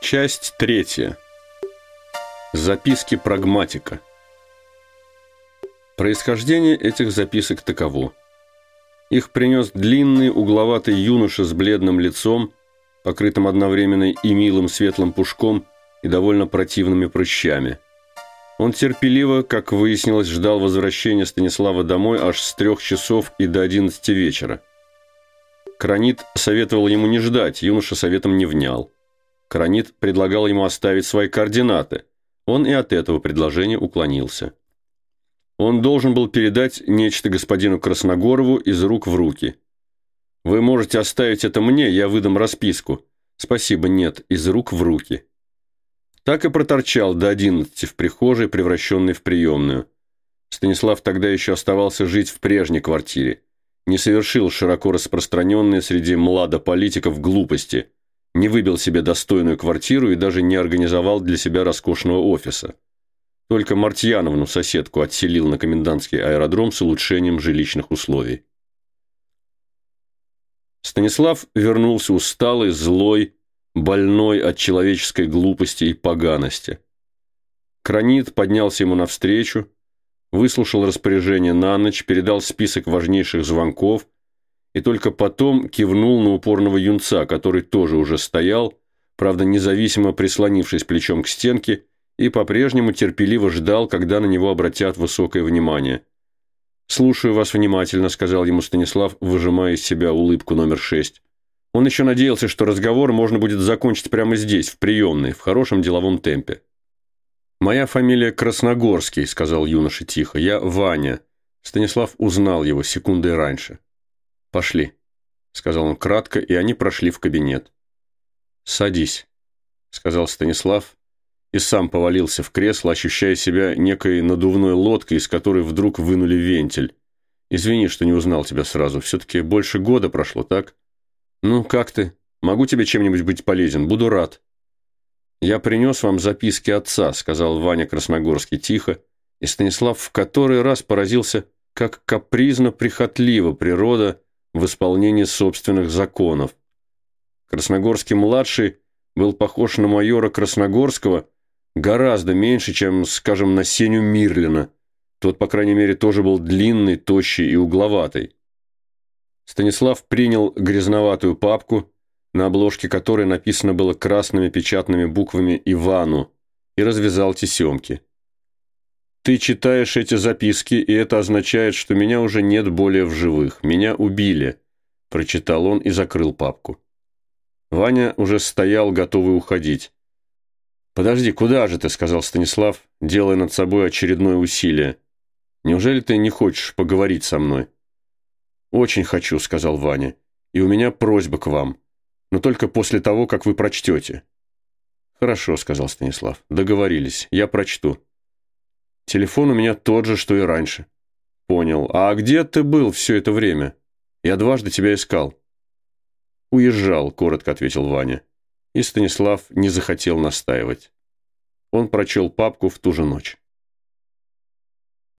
Часть третья. Записки прагматика. Происхождение этих записок таково. Их принес длинный угловатый юноша с бледным лицом, покрытым одновременно и милым светлым пушком, и довольно противными прыщами. Он терпеливо, как выяснилось, ждал возвращения Станислава домой аж с трех часов и до одиннадцати вечера. Кранит советовал ему не ждать, юноша советом не внял. Кранит предлагал ему оставить свои координаты. Он и от этого предложения уклонился. Он должен был передать нечто господину Красногорову из рук в руки. «Вы можете оставить это мне, я выдам расписку». «Спасибо, нет, из рук в руки». Так и проторчал до одиннадцати в прихожей, превращенной в приемную. Станислав тогда еще оставался жить в прежней квартире. Не совершил широко распространенные среди младополитиков глупости – не выбил себе достойную квартиру и даже не организовал для себя роскошного офиса. Только Мартьяновну, соседку, отселил на комендантский аэродром с улучшением жилищных условий. Станислав вернулся усталый, злой, больной от человеческой глупости и поганости. Кранит поднялся ему навстречу, выслушал распоряжение на ночь, передал список важнейших звонков – и только потом кивнул на упорного юнца, который тоже уже стоял, правда, независимо прислонившись плечом к стенке, и по-прежнему терпеливо ждал, когда на него обратят высокое внимание. «Слушаю вас внимательно», — сказал ему Станислав, выжимая из себя улыбку номер шесть. Он еще надеялся, что разговор можно будет закончить прямо здесь, в приемной, в хорошем деловом темпе. «Моя фамилия Красногорский», — сказал юноша тихо. «Я Ваня». Станислав узнал его секундой раньше. «Пошли», — сказал он кратко, и они прошли в кабинет. «Садись», — сказал Станислав, и сам повалился в кресло, ощущая себя некой надувной лодкой, из которой вдруг вынули вентиль. «Извини, что не узнал тебя сразу. Все-таки больше года прошло, так? Ну, как ты? Могу тебе чем-нибудь быть полезен? Буду рад». «Я принес вам записки отца», — сказал Ваня Красногорский тихо, и Станислав в который раз поразился, как капризно-прихотлива природа — в исполнении собственных законов. Красногорский-младший был похож на майора Красногорского гораздо меньше, чем, скажем, на Сеню Мирлина. Тот, по крайней мере, тоже был длинный, тощий и угловатый. Станислав принял грязноватую папку, на обложке которой написано было красными печатными буквами «Ивану», и развязал тесемки. Ты читаешь эти записки, и это означает, что меня уже нет более в живых. Меня убили», – прочитал он и закрыл папку. Ваня уже стоял, готовый уходить. «Подожди, куда же ты?» – сказал Станислав, делая над собой очередное усилие. «Неужели ты не хочешь поговорить со мной?» «Очень хочу», – сказал Ваня. «И у меня просьба к вам. Но только после того, как вы прочтете». «Хорошо», – сказал Станислав. «Договорились. Я прочту». Телефон у меня тот же, что и раньше. Понял. А где ты был все это время? Я дважды тебя искал. Уезжал, коротко ответил Ваня. И Станислав не захотел настаивать. Он прочел папку в ту же ночь.